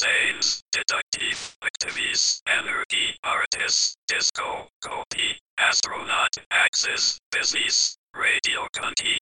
Sales, Detective, Activist, Anarchy, Artist, Disco, Copy, Astronaut, Axis, Business, Radio Conti.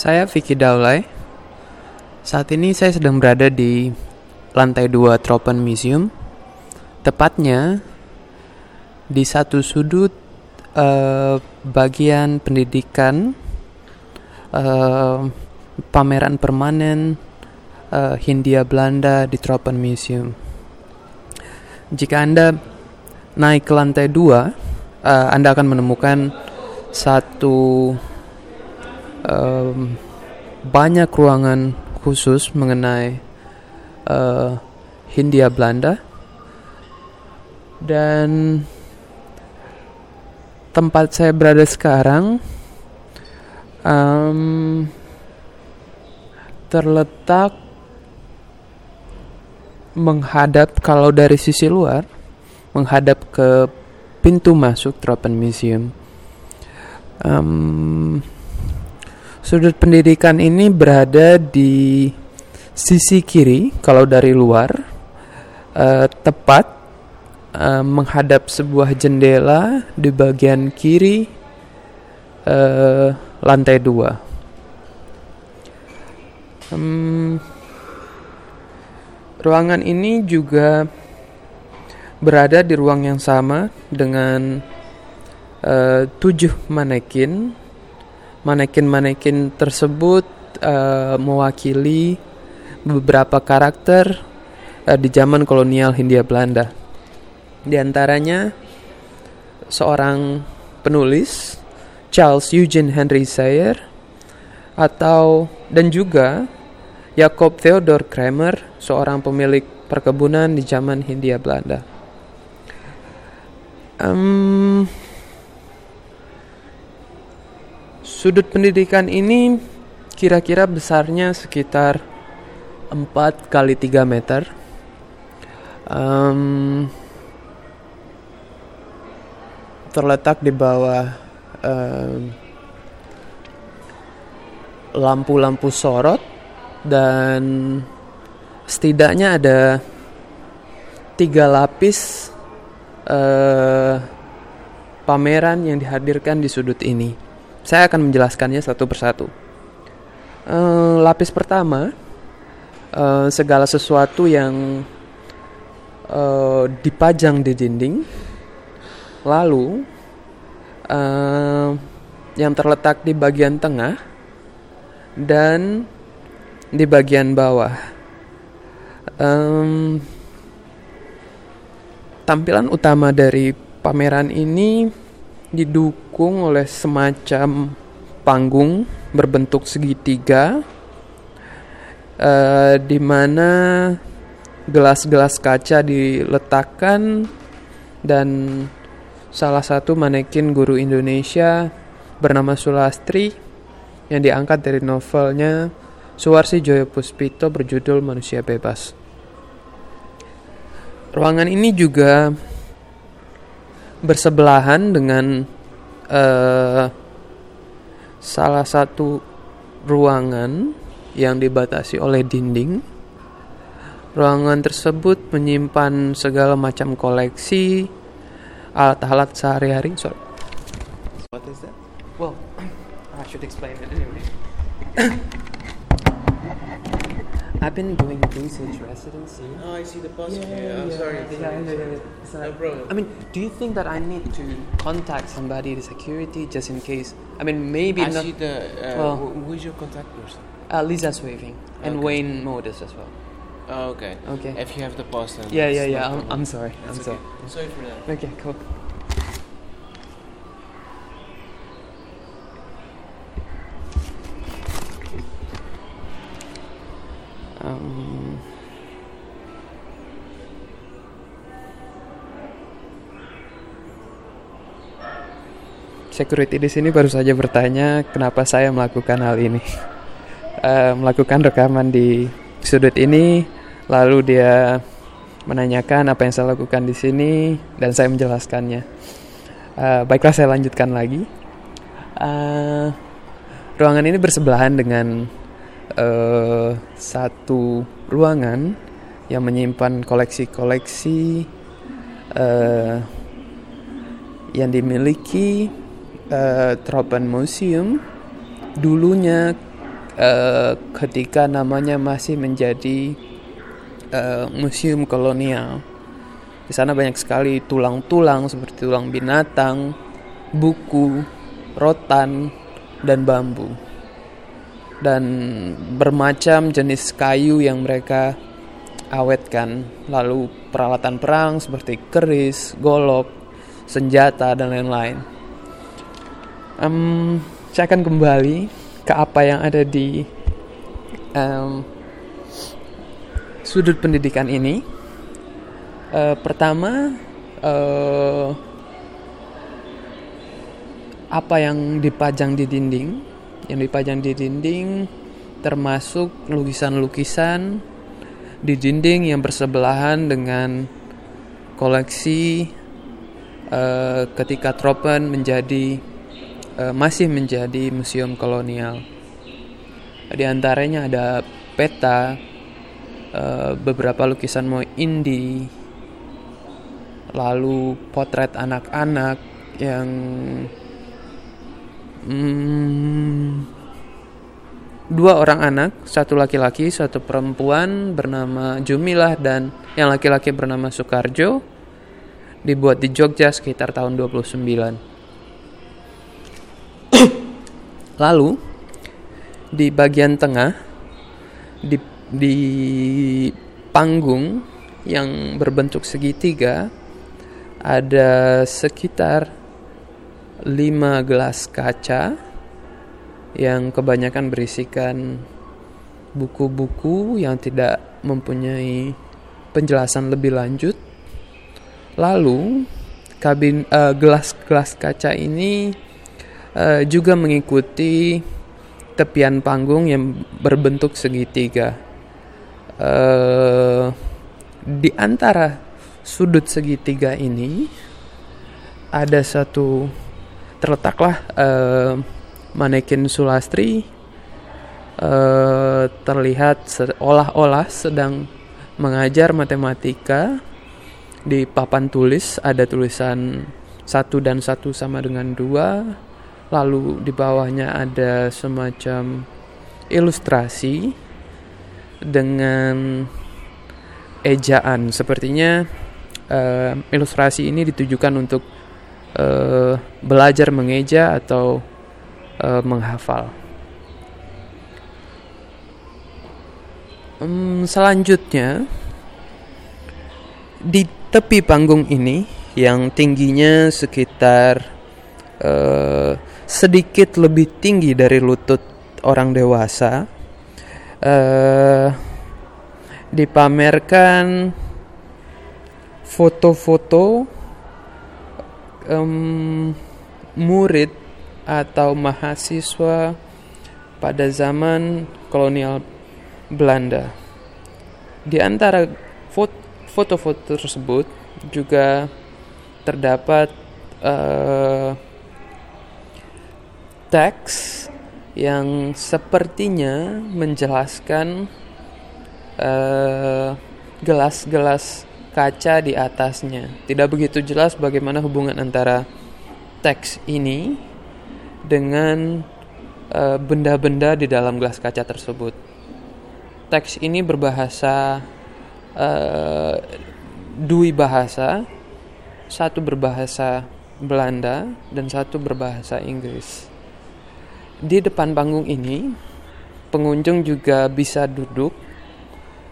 Saya Vicky Daulay. Saat ini saya sedang berada di lantai 2 Tropen Museum. Tepatnya di satu sudut eh, bagian pendidikan eh, pameran permanen eh, Hindia Belanda di Tropen Museum. Jika Anda naik ke lantai 2, eh, Anda akan menemukan satu em, banyak ruangan khusus mengenai eh, Hindia Belanda dan tempat saya berada sekarang em, terletak menghadap kalau dari sisi luar menghadap ke pintu masuk Tropen Museum. Em, Sudut pendidikan ini berada di sisi kiri kalau dari luar, eh, tepat eh, menghadap sebuah jendela di bagian kiri eh, lantai dua. Hmm, ruangan ini juga berada di ruang yang sama dengan eh, tujuh manekin manekin-manekin tersebut eh, mewakili beberapa karakter eh, di zaman kolonial Hindia Belanda. Di antaranya seorang penulis Charles Eugene Henry Sayer atau dan juga Jacob Theodor Kramer, seorang pemilik perkebunan di zaman Hindia Belanda. Em, Sudut pendidikan ini kira-kira besarnya sekitar 4 kali 3 meter. Em, terletak di bawah em, lampu-lampu sorot dan setidaknya ada tiga lapis eh, pameran yang dihadirkan di sudut ini. Saya akan menjelaskannya satu persatu. Eh, lapis pertama, eh, segala sesuatu yang eh, dipajang di dinding, lalu eh, yang terletak di bagian tengah dan di bagian bawah. Em, tampilan utama dari pameran ini didukung oleh semacam panggung berbentuk segitiga, eh, di mana gelas-gelas kaca diletakkan dan salah satu manekin guru Indonesia bernama Sulastri yang diangkat dari novelnya Suwarsi Joyo Puspito berjudul Manusia Bebas. Ruangan ini juga bersebelahan dengan eh, salah satu ruangan yang dibatasi oleh dinding. Ruangan tersebut menyimpan segala macam koleksi alat-alat sehari-hari. Sorry. What is that? Well, I should explain it anyway. I've been doing research residency. Oh, I see the poster here. I'm sorry. Yeah, yeah, yeah, yeah. It's No problem. I mean, do you think that I need to contact somebody, the security, just in case? I mean, maybe I not. see the. Uh, Well- who is your contact person? Uh, Lisa's waving, and Okay. Wayne Modus as well. Oh, okay. Okay. If you have the poster. Yeah, yeah, yeah. I'm. I'm sorry. I'm It's sorry. okay. Sorry for that. Okay, cool. Security di sini baru saja bertanya kenapa saya melakukan hal ini. Eh, melakukan rekaman di sudut ini, lalu dia menanyakan apa yang saya lakukan di sini dan saya menjelaskannya. Eh, baiklah saya lanjutkan lagi. Eh, ruangan ini bersebelahan dengan eh, satu ruangan yang menyimpan koleksi-koleksi eh, yang dimiliki eh, Tropen Museum dulunya eh, ketika namanya masih menjadi eh, museum kolonial. Di sana banyak sekali tulang-tulang seperti tulang binatang, buku, rotan, dan bambu. Dan bermacam jenis kayu yang mereka awetkan. Lalu peralatan perang seperti keris, golok, senjata, dan lain-lain. Em, saya akan kembali ke apa yang ada di em, sudut pendidikan ini. Eh, pertama, eh, apa yang dipajang di dinding? Yang dipajang di dinding termasuk lukisan-lukisan di dinding yang bersebelahan dengan koleksi eh, ketika Tropen menjadi eh, masih menjadi museum kolonial. Di antaranya ada peta, eh, beberapa lukisan Mo Indi, lalu potret anak-anak yang hmm, dua orang anak, satu laki-laki, satu perempuan bernama Jumilah dan yang laki-laki bernama Soekarjo dibuat di Jogja sekitar tahun 29. Lalu di bagian tengah di di panggung yang berbentuk segitiga ada sekitar 5 gelas kaca yang kebanyakan berisikan buku-buku yang tidak mempunyai penjelasan lebih lanjut. Lalu kabin eh, gelas-gelas kaca ini eh, juga mengikuti tepian panggung yang berbentuk segitiga. Eh, di antara sudut segitiga ini ada satu terletaklah eh, manekin Sulastri eh, terlihat seolah-olah sedang mengajar matematika di papan tulis. Ada tulisan satu dan satu sama dengan dua. Lalu di bawahnya ada semacam ilustrasi dengan ejaan. Sepertinya eh, ilustrasi ini ditujukan untuk eh, belajar mengeja atau eh, menghafal? Hmm, selanjutnya di tepi panggung ini yang tingginya sekitar eh, sedikit lebih tinggi dari lutut orang dewasa eh, dipamerkan foto-foto em, murid atau mahasiswa pada zaman kolonial Belanda. Di antara fot- foto-foto tersebut juga terdapat eh, teks yang sepertinya menjelaskan eh, gelas-gelas kaca di atasnya. Tidak begitu jelas bagaimana hubungan antara teks ini dengan eh, benda-benda di dalam gelas kaca tersebut. Teks ini berbahasa eh, dui bahasa, satu berbahasa Belanda dan satu berbahasa Inggris. Di depan panggung ini, pengunjung juga bisa duduk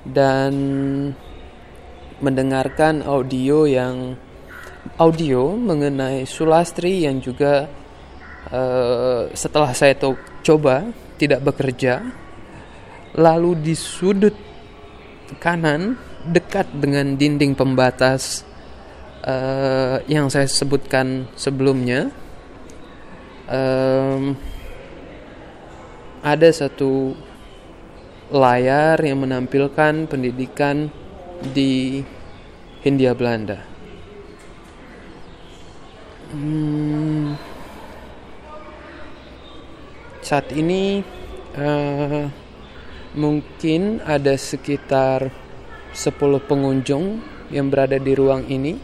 dan mendengarkan audio yang audio mengenai Sulastri yang juga eh, setelah saya to- coba tidak bekerja. Lalu di sudut kanan dekat dengan dinding pembatas eh, yang saya sebutkan sebelumnya. em, ada satu layar yang menampilkan pendidikan di Hindia Belanda. Hmm, saat ini eh, mungkin ada sekitar 10 pengunjung yang berada di ruang ini.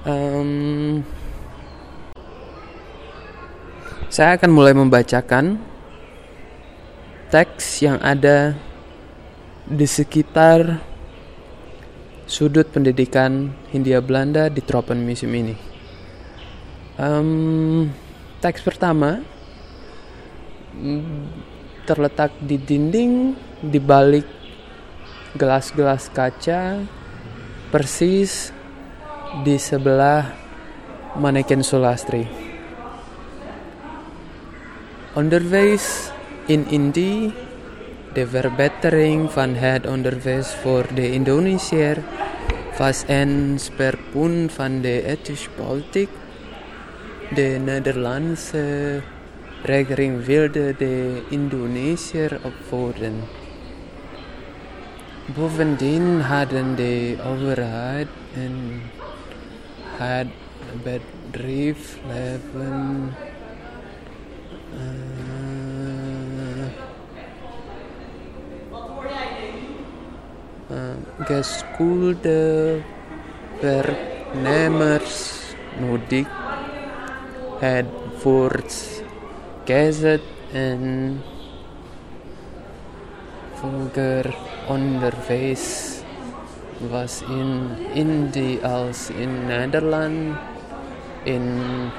Em, saya akan mulai membacakan teks yang ada di sekitar sudut pendidikan Hindia Belanda di Tropen Museum ini. Em, teks pertama mm, terletak di dinding di balik gelas-gelas kaca persis di sebelah manekin Sulastri. Onderwijs in Indie, de verbetering van het onderwijs voor de Indonesiër, was een speerpunt van de ethische politiek. De Nederlandse regering wilde de Indonesiër opvoeden. Bovendien hadden de overheid en het bedrijfsleven eh, geschoolde werknemers nodig het voortgezet en vroeger onderwijs was in Indie als in Nederland in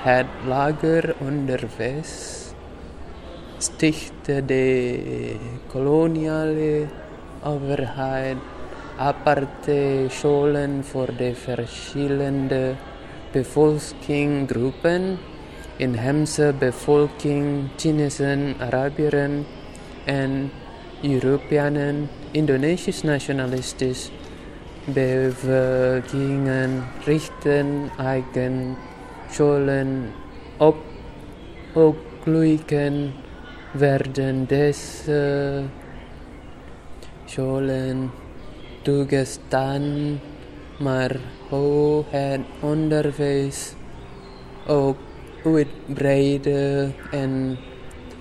het lager onderwijs. Stichtte de koloniale overheid aparte Schulen für die verschiedenen Bevölkerungsgruppen, in Hemse Bevölkerung, Chinesen, Arabieren und Europäern, indonesisch nationalistisch Bewegungen richten eigen Schulen ob Okluiken werden diese Schulen toegestaan, maar hoe het onderwijs ook uitbreidde en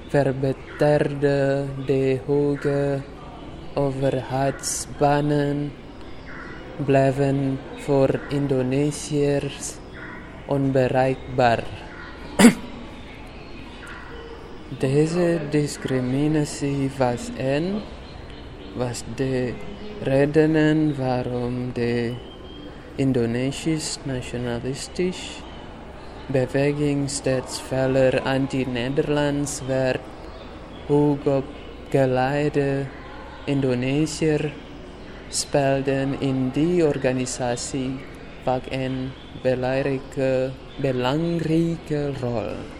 verbeterde de hoge overheidsbanen blijven voor Indonesiërs onbereikbaar. Deze discriminatie was en was de Redenen warum die indonesisch-nationalistische Bewegung Staatsfäller anti-Nederlands wird Hugo geleide Indonesier spelden in die Organisatie vaak een belangrijke, belangrijke rol.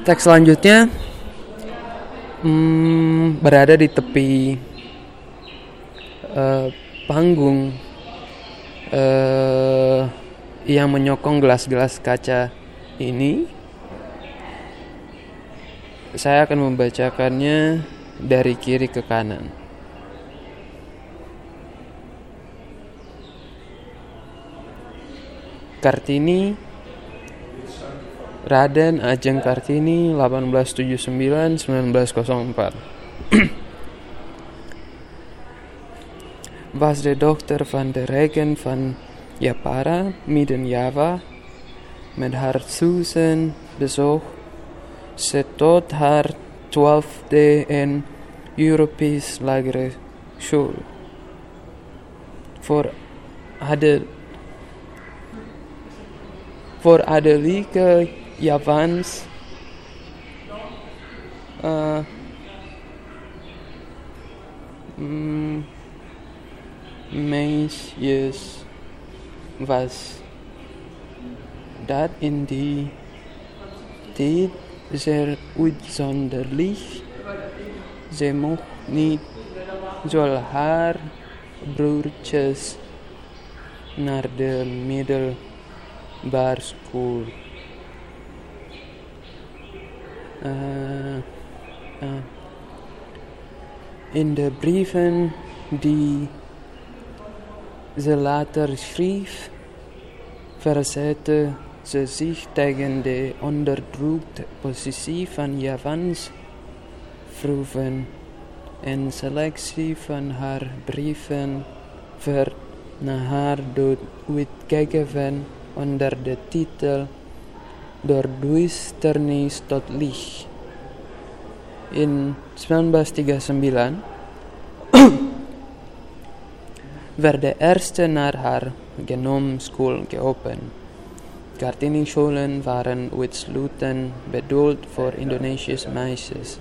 Teks selanjutnya hmm, berada di tepi eh, panggung eh, yang menyokong gelas-gelas kaca ini. Saya akan membacakannya dari kiri ke kanan. Kartini Raden Ajeng Kartini 1879-1904 was de dochter van de regen van Japara, midden Java, met haar zussen bezocht ze tot haar twaalfde een Europees lagere school. Voor adel voor adellijke Javans uh, mm, meisjes was dat in die tijd zeer uitzonderlijk. Ze mocht niet zoals haar broertjes naar de middelbare school. Äh, äh, in den Briefen, die sie later schrieb, versetzte sie sich gegen die unterdrückte Position von Javans, Frufen eine Selektion von haar Briefen wird nachher durchgegeben unter dem Titel Tot licht. In 1939 werd de eerste naar haar genoomschool geopend. Kartini-scholen waren uitsluitend bedoeld voor Indonesische meisjes.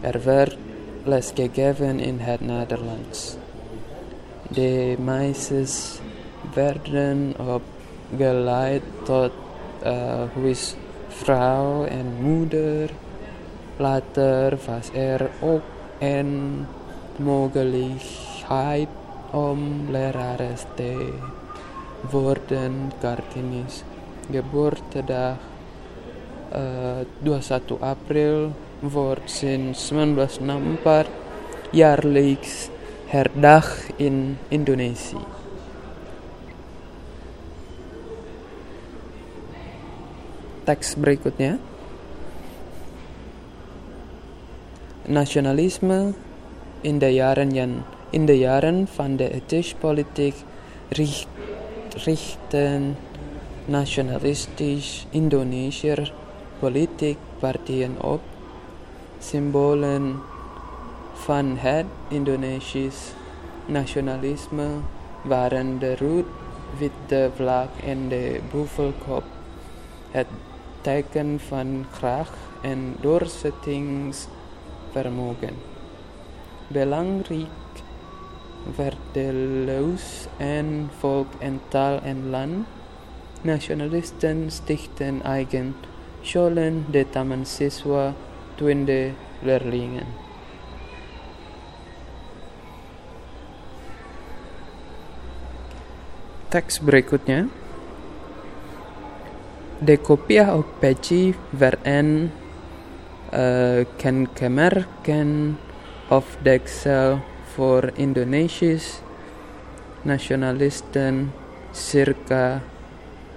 Er werd les gegeven in het Nederlands. De meisjes werden opgeleid tot uh, huisvrouw en moeder. Later was er ook een mogelijkheid om lerares te worden. Kartini's geboortedag uh, 21 April wordt sinds 1964 jaarlijks herdacht in Indonesië. Teks berikutnya. Nasionalisme in de jaren, jan, in de jaren van de ethisch-politiek richt, richten nationalistisch Indonesiër politiek partijen op. Symbolen van het Indonesisch nationalisme waren de rood-witte vlag en de buffelkop. Het teken van kracht en doorzettingsvermogen. Belangrijk leus en volk en taal en land. Nationalisten stichten eigen scholen, de taman siswa, twinde leerlingen. Teks berikutnya. De kopiah op peci werden uh, kenmerken of deksel voor Indonesisch nationalisten circa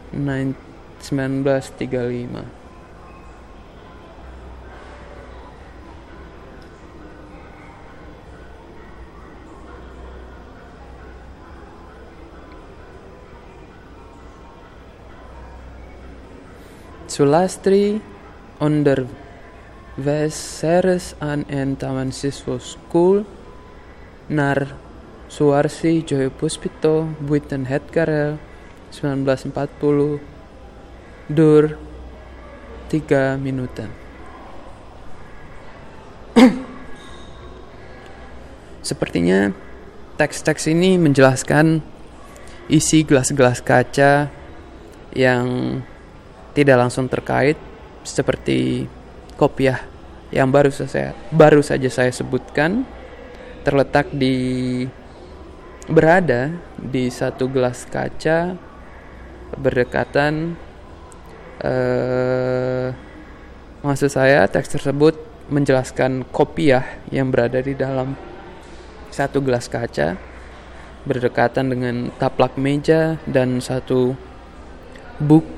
1935. Sulastri onderwees aan een Taman Siswa School naar Suwarsi Joyo Puspito Buiten Hetkarel 1940 Dur 3 minutan Sepertinya teks-teks ini menjelaskan isi gelas-gelas kaca yang tidak langsung terkait seperti kopiah yang baru saya baru saja saya sebutkan terletak di berada di satu gelas kaca berdekatan eh, maksud saya teks tersebut menjelaskan kopiah yang berada di dalam satu gelas kaca berdekatan dengan taplak meja dan satu buku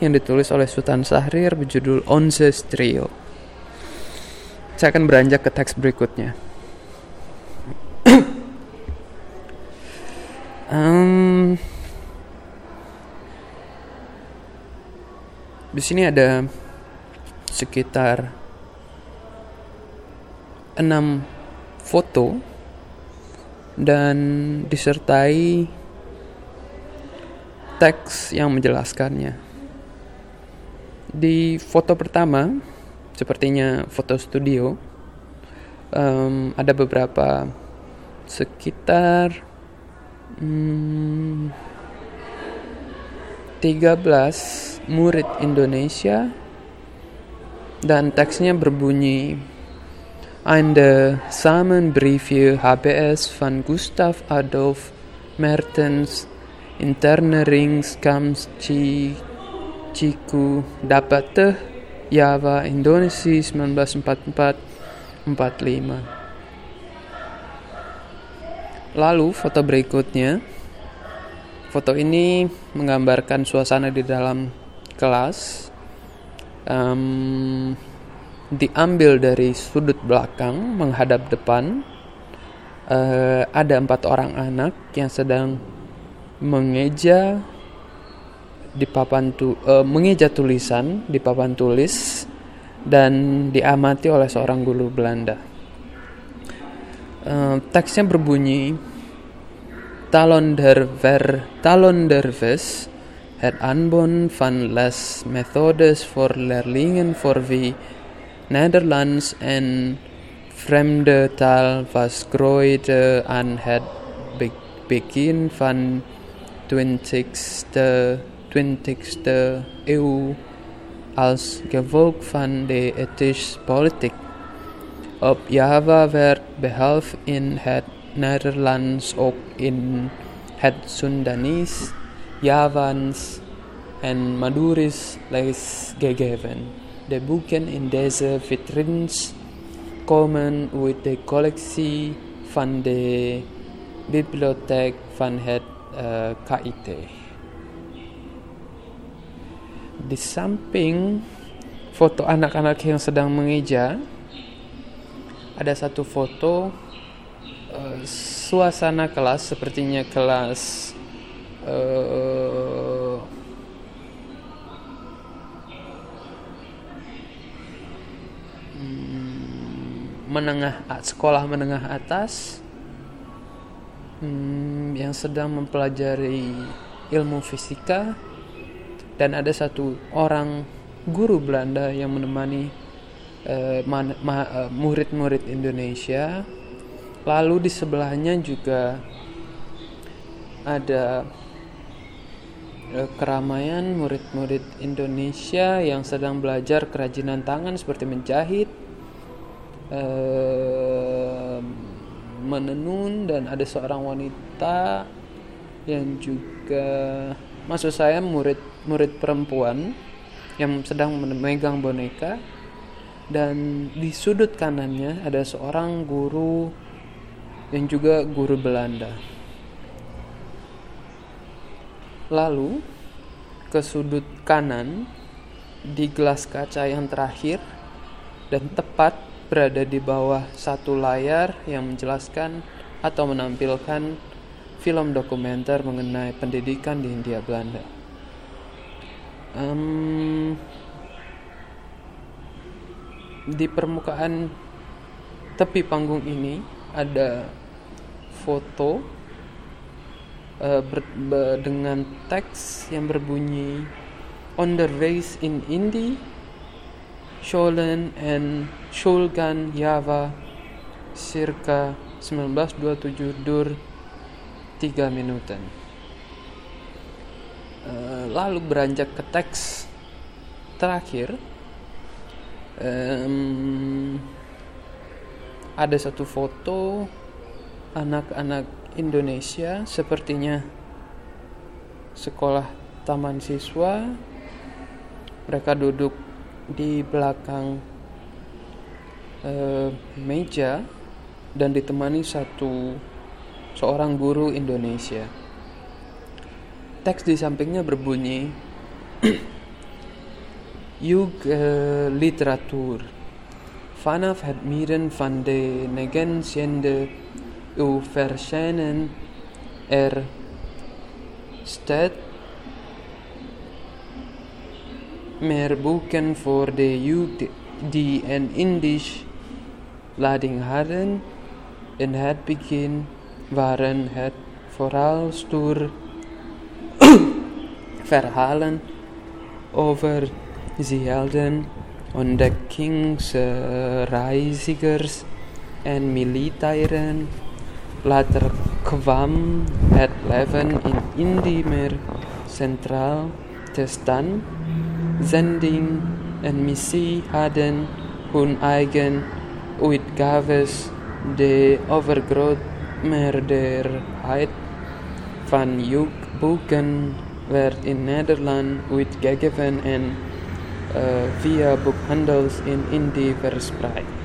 yang ditulis oleh Sultan Sahrir berjudul Onze Trio. Saya akan beranjak ke teks berikutnya. um, di sini ada sekitar enam foto dan disertai teks yang menjelaskannya. Di foto pertama, sepertinya foto studio, um, ada beberapa sekitar hmm, 13 murid Indonesia dan teksnya berbunyi Eine Samenbriefje HBS van Gustav Adolf Mertens Interneringskamps Ciku dapat teh Java Indonesia 1944 45 Lalu foto berikutnya. Foto ini menggambarkan suasana di dalam kelas. Um, diambil dari sudut belakang menghadap depan. Uh, ada empat orang anak yang sedang mengeja di papan tu uh, mengeja tulisan di papan tulis dan diamati oleh seorang guru Belanda. Uh, teksnya berbunyi Talon der ver Talon der Ves het aanbod van les methodes voor leerlingen voor wie Nederlands en vreemde taal was groeide aan het begin van 20ste, 20ste eeuw als gevolg van de ethische politiek. Op Java werd behalve in het Nederlands ook in het Sundanese, Javaans en Maduris les gegeven. De boeken in deze vitrines komen uit de collectie van de bibliotheek van het eh, KIT. Di samping foto anak-anak yang sedang mengeja, ada satu foto uh, suasana kelas sepertinya kelas uh, menengah sekolah menengah atas hmm, yang sedang mempelajari ilmu fisika dan ada satu orang guru Belanda yang menemani uh, murid-murid Indonesia. Lalu di sebelahnya juga ada uh, keramaian murid-murid Indonesia yang sedang belajar kerajinan tangan seperti menjahit menenun dan ada seorang wanita yang juga maksud saya murid murid perempuan yang sedang memegang boneka dan di sudut kanannya ada seorang guru yang juga guru Belanda. Lalu ke sudut kanan di gelas kaca yang terakhir dan tepat berada di bawah satu layar yang menjelaskan atau menampilkan film dokumenter mengenai pendidikan di Hindia Belanda. Um, di permukaan tepi panggung ini ada foto eh, ber- be- dengan teks yang berbunyi On the ways in Indi, Sholen and Shulgan Java circa 1927 dur 3 minutan. Eh, lalu beranjak ke teks terakhir. Em, ada satu foto anak-anak Indonesia sepertinya sekolah taman siswa. Mereka duduk di belakang eh, meja dan ditemani satu seorang guru Indonesia teks di sampingnya berbunyi Jug eh, literatur Vanaf het midden van de negentiende eeuw verschenen er staat meer boeken voor de jeugd die een Indisch lading hadden. In het begin waren het vooral stoer verhalen over zeehelden, ontdekkingsreizigers en militairen. Later kwam het leven in Indië meer centraal te staan. Zending en missie hadden hun eigen uitgaves. De overgrote meerderheid van boeken werd in Nederland uitgegeven en eh, via boekhandels in Indië verspreid.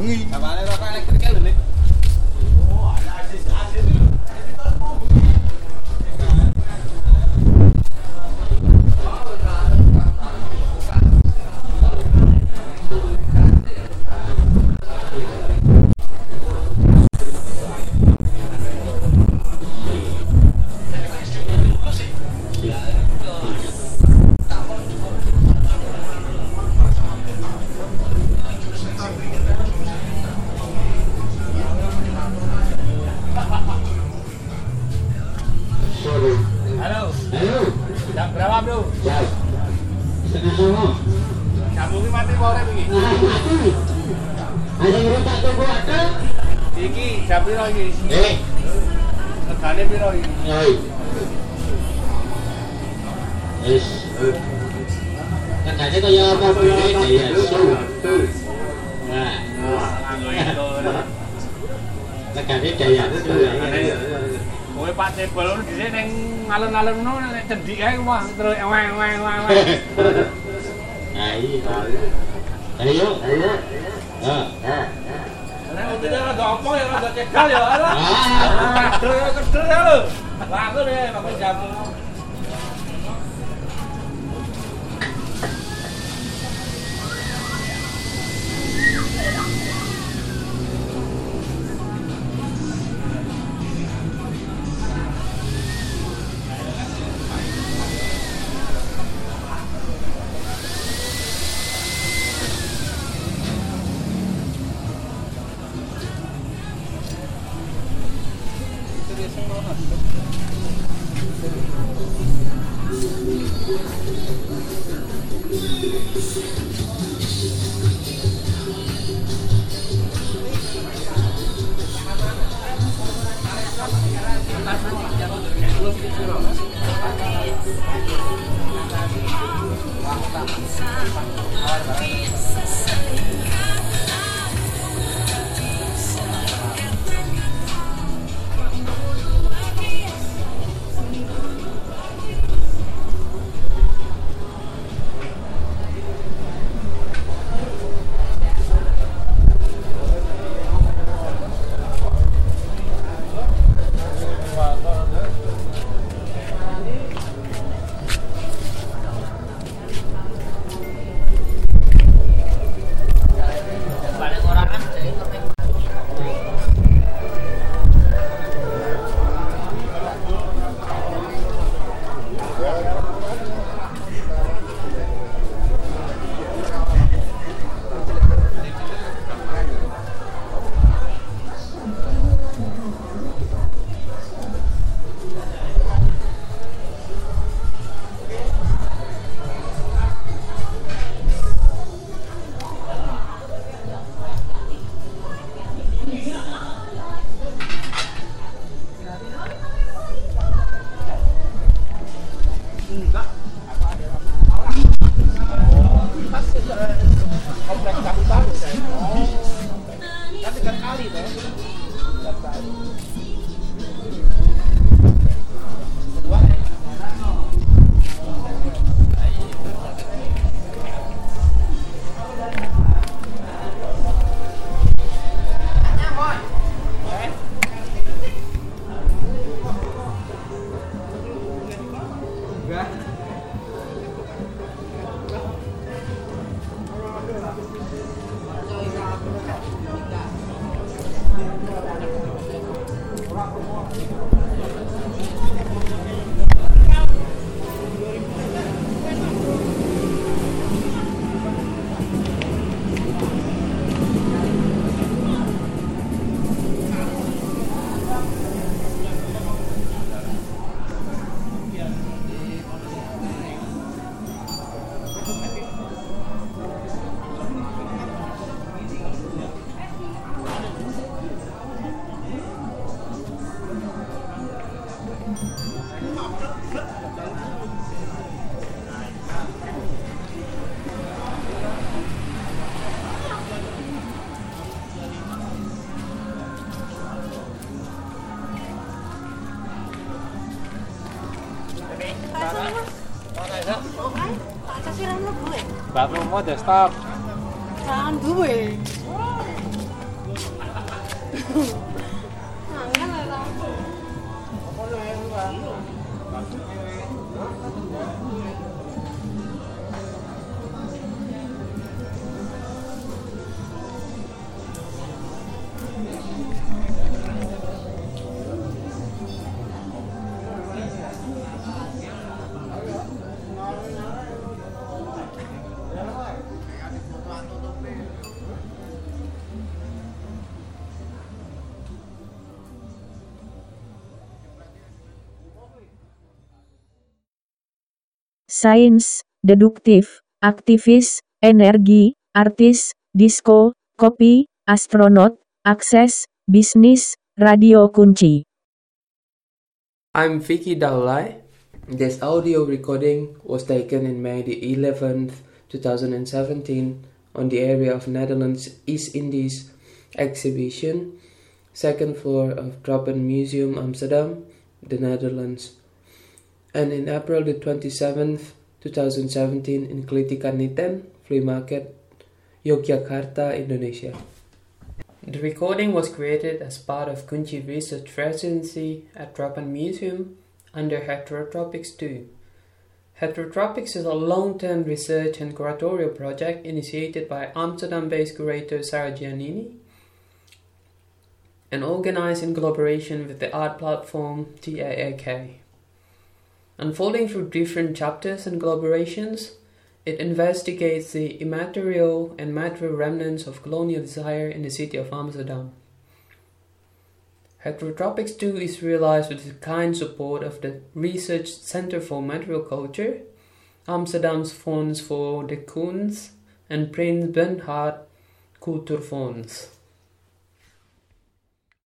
nghi ấy đúng không? Rồi ao ao ao ao. Đấy. Đấy đó, đấy đó. Ờ, ờ. kira mlebu e. Baru mau desktop. Kan duwe. Sains, deduktif, aktivis, energi, artis, disco, kopi, astronot, akses, bisnis, radio kunci. I'm Vicky Daulay. This audio recording was taken in May the 11th, 2017 on the area of Netherlands East Indies exhibition, second floor of Tropen Museum Amsterdam, the Netherlands. And in April the 27th, 2017 in Klitikaniten Flea Market, Yogyakarta, Indonesia. The recording was created as part of Kunchi Research Residency at Tropen Museum under Heterotropics 2. Heterotropics is a long-term research and curatorial project initiated by Amsterdam-based curator Sarah Giannini and organized in collaboration with the art platform TAAK. Unfolding through different chapters and collaborations, it investigates the immaterial and material remnants of colonial desire in the city of Amsterdam. Heterotropics 2 is realized with the kind support of the Research Center for Material Culture, Amsterdam's Fonds for the Kunst, and Prince Bernhard Kulturfonds.